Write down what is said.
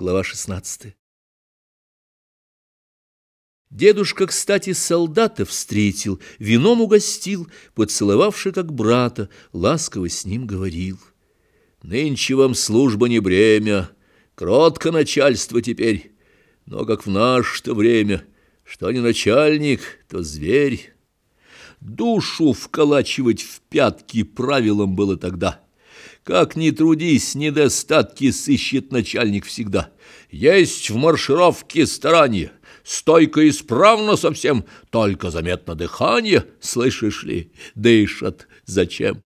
Глава 16. Дедушка, кстати, солдата встретил, вином угостил, поцеловавший как брата, ласково с ним говорил. Нынче вам служба не бремя, кротко начальство теперь, но как в наше-то время, что не начальник, то зверь. Душу вколачивать в пятки правилом было тогда. Как ни трудись, недостатки сыщет начальник всегда. Есть в маршировке старание, стойко исправно совсем, только заметно дыхание, слышишь ли, дышат зачем?